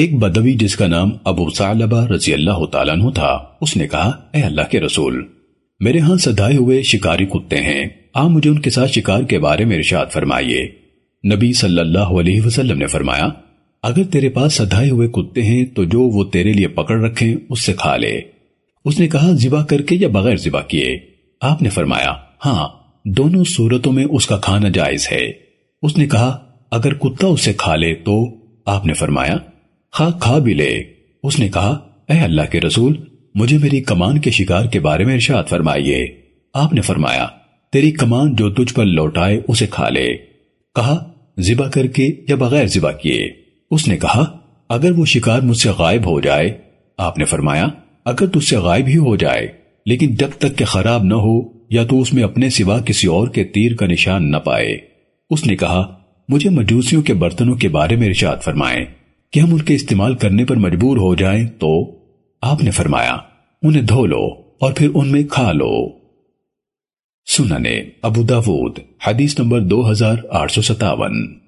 ایک بدوی جس کا نام ابو ثعلبہ رضی اللہ تعالیٰ عنہ تھا، اس نے کہا، اے اللہ کے رسول، میرے ہاں سدھائے ہوئے شکاری کتے ہیں۔ آپ مجھے ان کے ساتھ شکار کے بارے میں ارشاد فرمائیے۔ نبی صلی اللہ علیہ وسلم نے فرمایا، اگر تیرے پاس سدھائے ہوئے کتے ہیں، تو جو وہ تیرے لیے پکڑ رکھیں، اس سے کھا لے۔ اس نے کہا، ذبح کر کے یا بغیر ذبح کیے۔ آپ نے فرمایا ہاں دونوں صورتوں میں اس کا کھانا جائز ہے۔ اس نے کہا، اگر کتا اسے کھا لے تو؟ آپ نے فرمایا خواہ کھا بھی لے۔ اس نے کہا، اے اللہ کے رسول، مجھے میری کمان کے شکار کے بارے میں ارشاد فرمائیے۔ آپ نے فرمایا، تیری کمان جو تجھ پر لوٹائے، اسے کھا لے۔ کہا، ذبح کر کے یا بغیر ذبح کیے۔ اس نے کہا، اگر وہ شکار مجھ سے غائب ہو جائے، آپ نے فرمایا، اگر تجھ سے غائب ہی ہو جائے، لیکن جب تک کہ خراب نہ ہو، یا تو اس میں اپنے سوا کسی اور کے تیر کا نشان نہ پائے۔ اس نے کہا، مجھے مجوسیوں کے برتنوں کے بارے میں ارشاد فرمائیں۔ کہ ہم ان کے استعمال کرنے پر مجبور ہو جائیں تو آپ نے فرمایا، انہیں دھو لو اور پھر ان میں کھا لو۔ سننے ابو داود، حدیث نمبر دو ہزار آٹھ سو ستاون۔